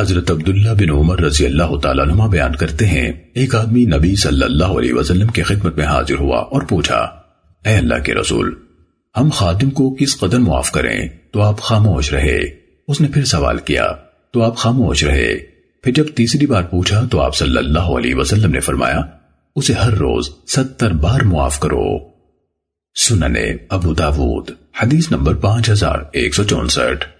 حضرت عبداللہ بن عمر رضی اللہ تعالیٰ نما بیان کرتے ہیں۔ ایک آدمی نبی صلی اللہ علیہ وسلم کی خدمت میں حاضر ہوا اور پوچھا، اے اللہ کے رسول، ہم خادم کو کس قدر معاف کریں؟ تو آپ خاموش رہے۔ اس نے پھر سوال کیا، تو آپ خاموش رہے؟ پھر جب تیسری بار پوچھا، تو آپ صلی اللہ علیہ وسلم نے فرمایا، اسے ہر روز ستر بار معاف کرو۔ سننے ابو داود، حدیث نمبر پانچ ہزار ایک سو چونسٹھ۔